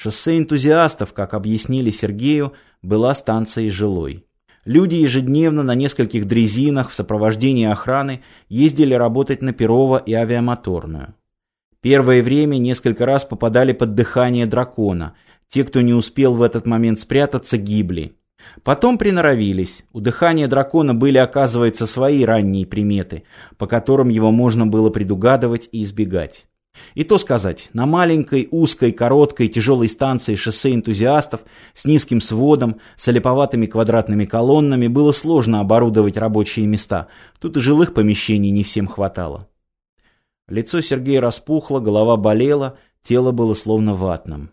Шоссе энтузиастов, как объяснили Сергею, была станцией жилой. Люди ежедневно на нескольких дрезинах в сопровождении охраны ездили работать на Перово и авиамоторную. Первое время несколько раз попадали под дыхание дракона. Те, кто не успел в этот момент спрятаться, гибли. Потом приноровились. У дыхания дракона были, оказывается, свои ранние приметы, по которым его можно было предугадывать и избегать. И то сказать, на маленькой, узкой, короткой, тяжелой станции шоссе энтузиастов с низким сводом, с олиповатыми квадратными колоннами было сложно оборудовать рабочие места. Тут и жилых помещений не всем хватало. Лицо Сергея распухло, голова болела, тело было словно ватным.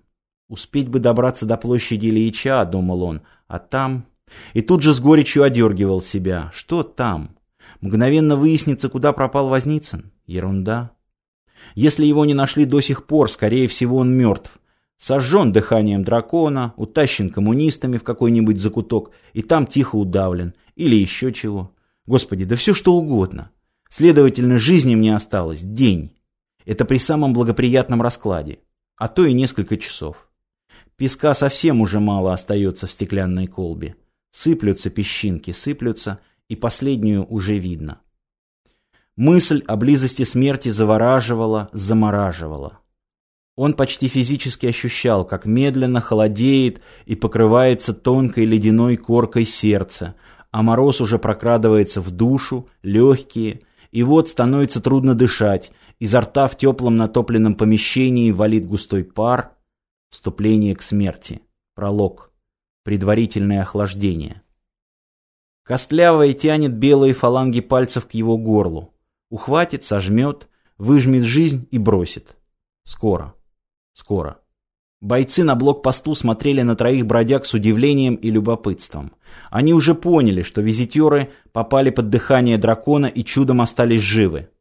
Успеть бы добраться до площади Ильича, думал он, а там... И тут же с горечью одергивал себя. Что там? Мгновенно выяснится, куда пропал Возницын. Ерунда. Если его не нашли до сих пор, скорее всего, он мертв. Сожжен дыханием дракона, утащен коммунистами в какой-нибудь закуток и там тихо удавлен. Или еще чего. Господи, да все что угодно. Следовательно, жизни мне осталось день. Это при самом благоприятном раскладе. А то и несколько часов. Песка совсем уже мало остается в стеклянной колбе. Сыплются песчинки, сыплются, и последнюю уже видно. Мысль о близости смерти завораживала, замораживала. Он почти физически ощущал, как медленно холодеет и покрывается тонкой ледяной коркой сердце, а мороз уже прокрадывается в душу, легкие, и вот становится трудно дышать, изо рта в теплом натопленном помещении валит густой пар, вступление к смерти, пролог, предварительное охлаждение. Костлявая тянет белые фаланги пальцев к его горлу. Ухватит, сожмет, выжмет жизнь и бросит. Скоро. Скоро. Бойцы на блокпосту смотрели на троих бродяг с удивлением и любопытством. Они уже поняли, что визитеры попали под дыхание дракона и чудом остались живы.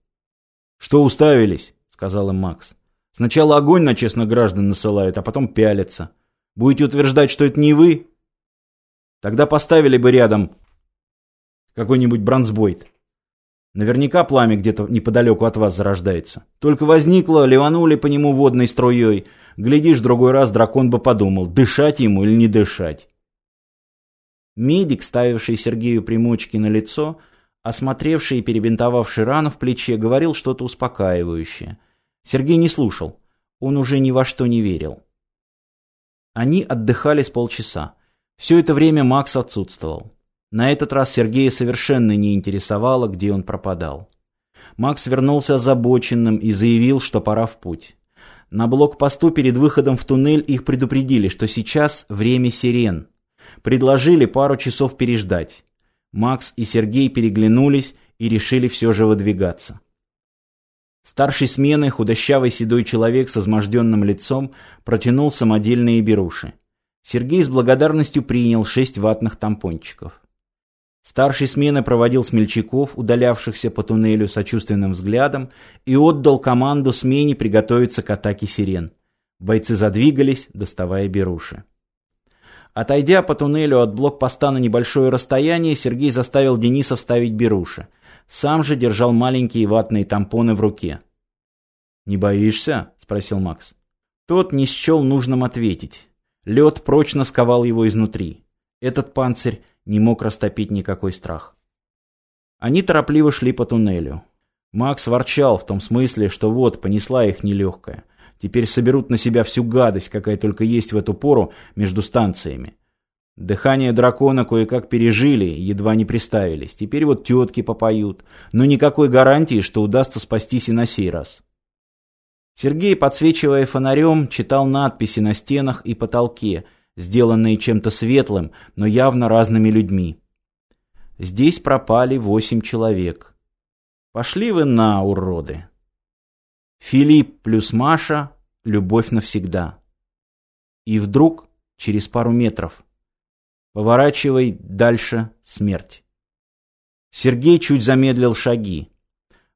«Что уставились?» — сказал им Макс. «Сначала огонь на честных граждан насылают, а потом пялятся. Будете утверждать, что это не вы? Тогда поставили бы рядом какой-нибудь бронзбойт. Наверняка пламя где-то неподалеку от вас зарождается. Только возникло, ливанули по нему водной струей. Глядишь, другой раз дракон бы подумал, дышать ему или не дышать. Медик, ставивший Сергею примочки на лицо, осмотревший и перебинтовавший рану в плече, говорил что-то успокаивающее. Сергей не слушал. Он уже ни во что не верил. Они отдыхали с полчаса. Все это время Макс отсутствовал. На этот раз Сергея совершенно не интересовало, где он пропадал. Макс вернулся озабоченным и заявил, что пора в путь. На блокпосту перед выходом в туннель их предупредили, что сейчас время сирен. Предложили пару часов переждать. Макс и Сергей переглянулись и решили все же выдвигаться. Старший смены, худощавый седой человек с изможденным лицом, протянул самодельные беруши. Сергей с благодарностью принял шесть ватных тампончиков. Старший смены проводил смельчаков, удалявшихся по туннелю сочувственным взглядом, и отдал команду смене приготовиться к атаке сирен. Бойцы задвигались, доставая беруши. Отойдя по туннелю от блокпоста на небольшое расстояние, Сергей заставил Дениса вставить беруши. Сам же держал маленькие ватные тампоны в руке. «Не боишься?» – спросил Макс. Тот не счел нужным ответить. Лед прочно сковал его изнутри. Этот панцирь не мог растопить никакой страх. Они торопливо шли по туннелю. Макс ворчал в том смысле, что вот, понесла их нелегкая. Теперь соберут на себя всю гадость, какая только есть в эту пору между станциями. Дыхание дракона кое-как пережили, едва не приставились. Теперь вот тетки попоют. Но никакой гарантии, что удастся спастись и на сей раз. Сергей, подсвечивая фонарем, читал надписи на стенах и потолке, сделанные чем-то светлым, но явно разными людьми. Здесь пропали восемь человек. Пошли вы на, уроды. Филипп плюс Маша — любовь навсегда. И вдруг, через пару метров, поворачивай дальше смерть. Сергей чуть замедлил шаги.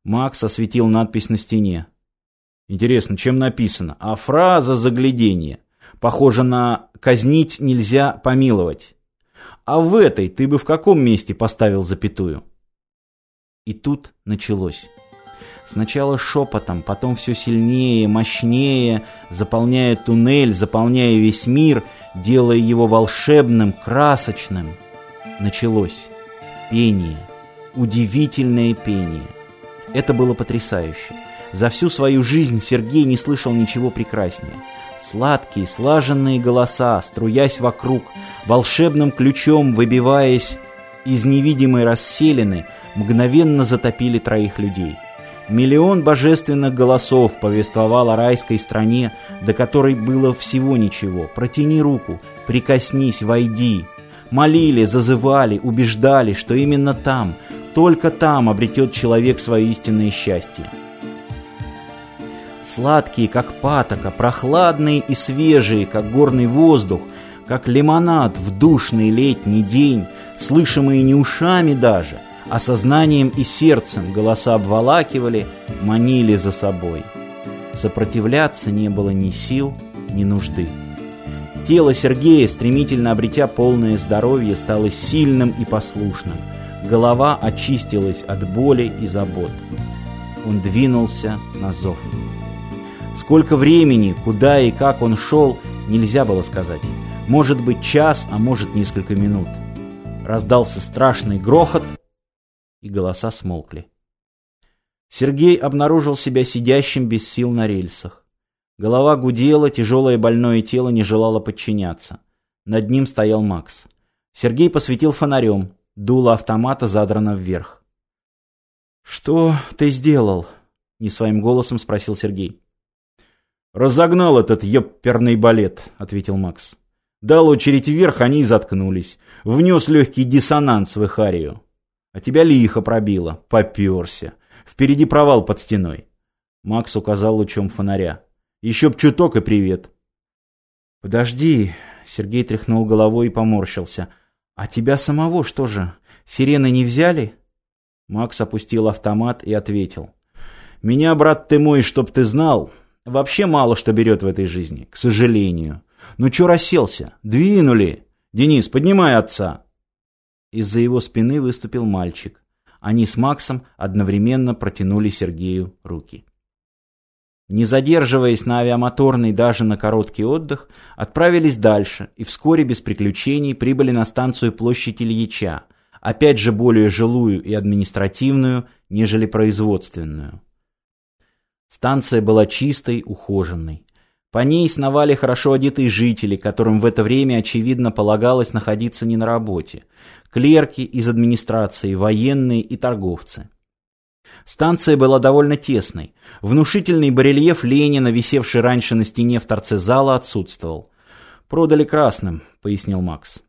Макс осветил надпись на стене. Интересно, чем написано? А фраза заглядения. Похоже на «казнить нельзя помиловать». А в этой ты бы в каком месте поставил запятую? И тут началось. Сначала шепотом, потом все сильнее, мощнее, заполняя туннель, заполняя весь мир, делая его волшебным, красочным. Началось пение, удивительное пение. Это было потрясающе. За всю свою жизнь Сергей не слышал ничего прекраснее. Сладкие, слаженные голоса, струясь вокруг, волшебным ключом выбиваясь из невидимой расселины, мгновенно затопили троих людей. Миллион божественных голосов повествовал о райской стране, до которой было всего ничего. Протяни руку, прикоснись, войди. Молили, зазывали, убеждали, что именно там, только там обретет человек свое истинное счастье. Сладкие, как патока, прохладные и свежие, как горный воздух, как лимонад в душный летний день, слышимые не ушами даже, а сознанием и сердцем голоса обволакивали, манили за собой. Сопротивляться не было ни сил, ни нужды. Тело Сергея, стремительно обретя полное здоровье, стало сильным и послушным. Голова очистилась от боли и забот. Он двинулся на зов. Сколько времени, куда и как он шел, нельзя было сказать. Может быть час, а может несколько минут. Раздался страшный грохот, и голоса смолкли. Сергей обнаружил себя сидящим без сил на рельсах. Голова гудела, тяжелое больное тело не желало подчиняться. Над ним стоял Макс. Сергей посветил фонарем, дуло автомата задрано вверх. «Что ты сделал?» — не своим голосом спросил Сергей. «Разогнал этот ёпперный балет», — ответил Макс. Дал очередь вверх, они и заткнулись. Внес легкий диссонанс в их арию. А тебя лихо пробило. Поперся. Впереди провал под стеной. Макс указал лучом фонаря. Еще б чуток и привет. Подожди. Сергей тряхнул головой и поморщился. А тебя самого что же? Сирены не взяли? Макс опустил автомат и ответил. Меня, брат ты мой, чтоб ты знал, вообще мало что берет в этой жизни, к сожалению. Ну чё расселся? Двинули! Денис, поднимай отца!» Из-за его спины выступил мальчик. Они с Максом одновременно протянули Сергею руки. Не задерживаясь на авиамоторный даже на короткий отдых, отправились дальше и вскоре без приключений прибыли на станцию площадь Ильича, опять же более жилую и административную, нежели производственную. Станция была чистой, ухоженной. По ней сновали хорошо одетые жители, которым в это время, очевидно, полагалось находиться не на работе. Клерки из администрации, военные и торговцы. Станция была довольно тесной. Внушительный барельеф Ленина, висевший раньше на стене в торце зала, отсутствовал. «Продали красным», — пояснил Макс.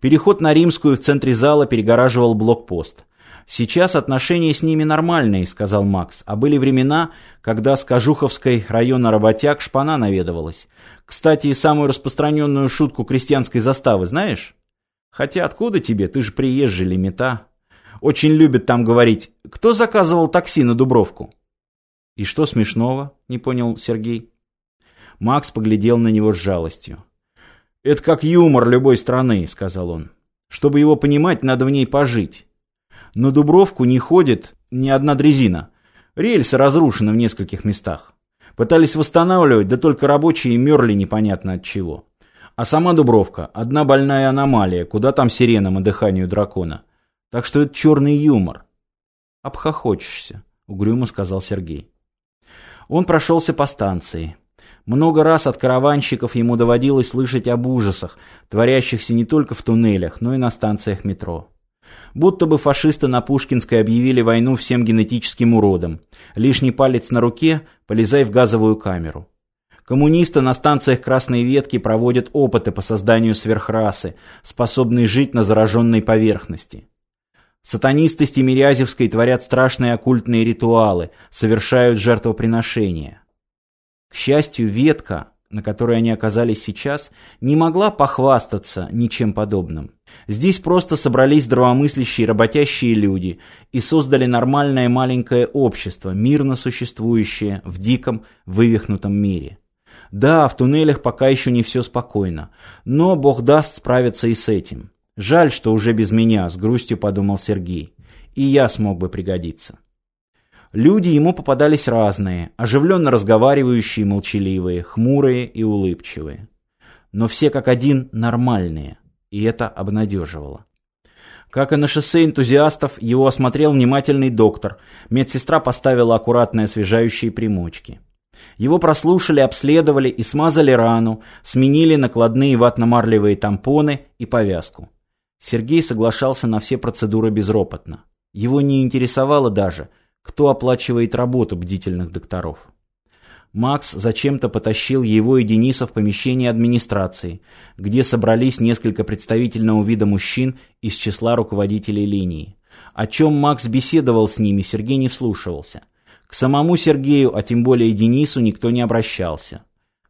Переход на Римскую в центре зала перегораживал блокпост. Сейчас отношения с ними нормальные, сказал Макс. А были времена, когда с Кожуховской района работяг шпана наведывалась. Кстати, самую распространенную шутку крестьянской заставы знаешь? Хотя откуда тебе, ты же приезжий лимита. Очень любят там говорить, кто заказывал такси на Дубровку? И что смешного? Не понял Сергей. Макс поглядел на него с жалостью. «Это как юмор любой страны», — сказал он. «Чтобы его понимать, надо в ней пожить. На Дубровку не ходит ни одна дрезина. Рельсы разрушены в нескольких местах. Пытались восстанавливать, да только рабочие мерли непонятно от чего. А сама Дубровка – одна больная аномалия, куда там сиренам и дыханию дракона. Так что это черный юмор. «Обхохочешься», – угрюмо сказал Сергей. Он прошелся по станции. Много раз от караванщиков ему доводилось слышать об ужасах, творящихся не только в туннелях, но и на станциях метро. Будто бы фашисты на Пушкинской объявили войну всем генетическим уродам. Лишний палец на руке, полезай в газовую камеру. Коммунисты на станциях Красной Ветки проводят опыты по созданию сверхрасы, способной жить на зараженной поверхности. Сатанисты с Тимирязевской творят страшные оккультные ритуалы, совершают жертвоприношения. К счастью, ветка, на которой они оказались сейчас, не могла похвастаться ничем подобным. Здесь просто собрались здравомыслящие работящие люди и создали нормальное маленькое общество, мирно существующее в диком, вывихнутом мире. Да, в туннелях пока еще не все спокойно, но Бог даст справиться и с этим. Жаль, что уже без меня, с грустью подумал Сергей. И я смог бы пригодиться. Люди ему попадались разные, оживленно разговаривающие, молчаливые, хмурые и улыбчивые. Но все как один нормальные, и это обнадеживало. Как и на шоссе энтузиастов, его осмотрел внимательный доктор. Медсестра поставила аккуратные освежающие примочки. Его прослушали, обследовали и смазали рану, сменили накладные ватно-марлевые тампоны и повязку. Сергей соглашался на все процедуры безропотно. Его не интересовало даже – кто оплачивает работу бдительных докторов. Макс зачем-то потащил его и Дениса в помещение администрации, где собрались несколько представительного вида мужчин из числа руководителей линии. О чем Макс беседовал с ними, Сергей не вслушивался. К самому Сергею, а тем более Денису, никто не обращался.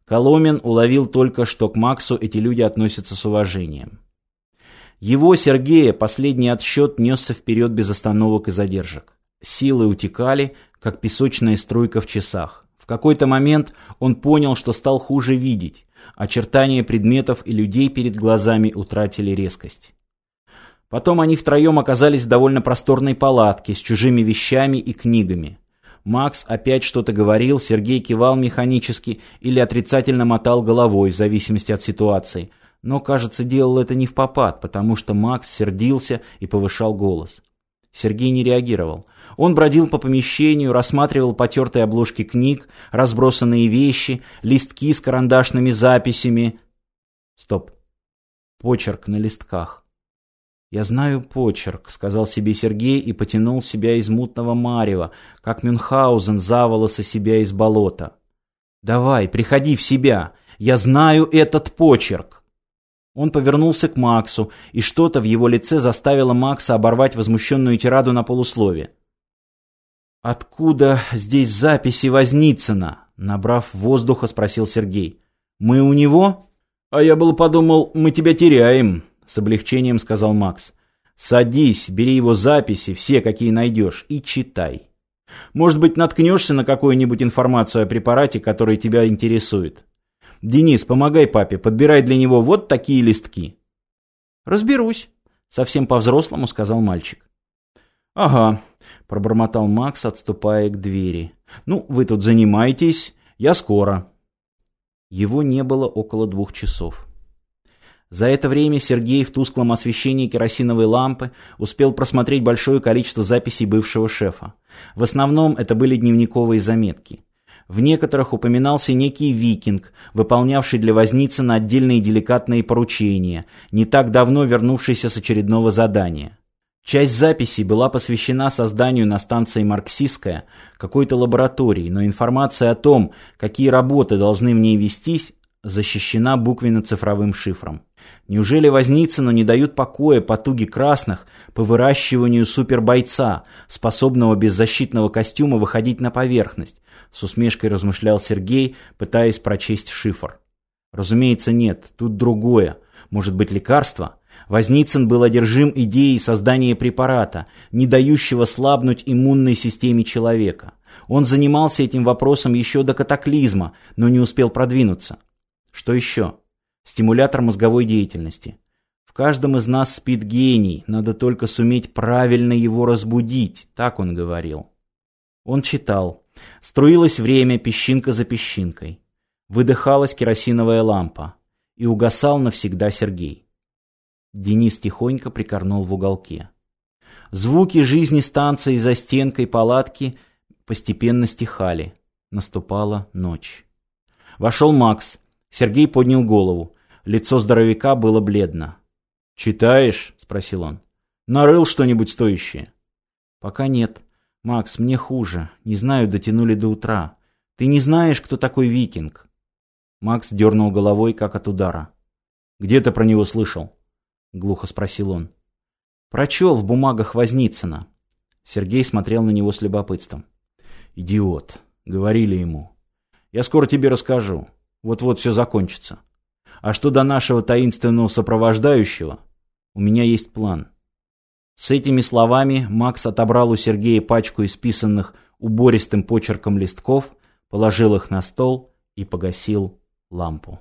Коломен уловил только, что к Максу эти люди относятся с уважением. Его, Сергея, последний отсчет несся вперед без остановок и задержек. Силы утекали, как песочная струйка в часах. В какой-то момент он понял, что стал хуже видеть. Очертания предметов и людей перед глазами утратили резкость. Потом они втроем оказались в довольно просторной палатке с чужими вещами и книгами. Макс опять что-то говорил, Сергей кивал механически или отрицательно мотал головой, в зависимости от ситуации. Но, кажется, делал это не в попад, потому что Макс сердился и повышал голос. Сергей не реагировал. Он бродил по помещению, рассматривал потертые обложки книг, разбросанные вещи, листки с карандашными записями. Стоп. Почерк на листках. «Я знаю почерк», — сказал себе Сергей и потянул себя из мутного марева, как Мюнхгаузен за волосы себя из болота. «Давай, приходи в себя. Я знаю этот почерк». Он повернулся к Максу, и что-то в его лице заставило Макса оборвать возмущенную тираду на полуслове. «Откуда здесь записи Возницына?» Набрав воздуха, спросил Сергей. «Мы у него?» «А я было подумал, мы тебя теряем», — с облегчением сказал Макс. «Садись, бери его записи, все, какие найдешь, и читай. Может быть, наткнешься на какую-нибудь информацию о препарате, который тебя интересует. Денис, помогай папе, подбирай для него вот такие листки. Разберусь, совсем по-взрослому сказал мальчик. Ага, пробормотал Макс, отступая к двери. Ну, вы тут занимаетесь, я скоро. Его не было около двух часов. За это время Сергей в тусклом освещении керосиновой лампы успел просмотреть большое количество записей бывшего шефа. В основном это были дневниковые заметки. В некоторых упоминался некий викинг, выполнявший для Возницына отдельные деликатные поручения, не так давно вернувшийся с очередного задания. Часть записей была посвящена созданию на станции «Марксистская» какой-то лаборатории, но информация о том, какие работы должны в ней вестись, защищена буквенно-цифровым шифром. Неужели Возницыну не дают покоя потуги красных по выращиванию супербойца, способного без защитного костюма выходить на поверхность? С усмешкой размышлял Сергей, пытаясь прочесть шифр. Разумеется, нет, тут другое. Может быть, лекарство? Возницын был одержим идеей создания препарата, не дающего слабнуть иммунной системе человека. Он занимался этим вопросом еще до катаклизма, но не успел продвинуться. Что еще? Стимулятор мозговой деятельности. В каждом из нас спит гений, надо только суметь правильно его разбудить, так он говорил. Он читал. Струилось время песчинка за песчинкой. Выдыхалась керосиновая лампа. И угасал навсегда Сергей. Денис тихонько прикорнул в уголке. Звуки жизни станции за стенкой палатки постепенно стихали. Наступала ночь. Вошел Макс. Сергей поднял голову. Лицо здоровяка было бледно. «Читаешь?» — спросил он. «Нарыл что-нибудь стоящее?» «Пока нет. Макс, мне хуже. Не знаю, дотянули до утра. Ты не знаешь, кто такой викинг?» Макс дернул головой, как от удара. «Где ты про него слышал?» — глухо спросил он. «Прочел в бумагах Возницына». Сергей смотрел на него с любопытством. «Идиот», — говорили ему. «Я скоро тебе расскажу. Вот-вот все закончится. А что до нашего таинственного сопровождающего, у меня есть план. С этими словами Макс отобрал у Сергея пачку исписанных убористым почерком листков, положил их на стол и погасил лампу.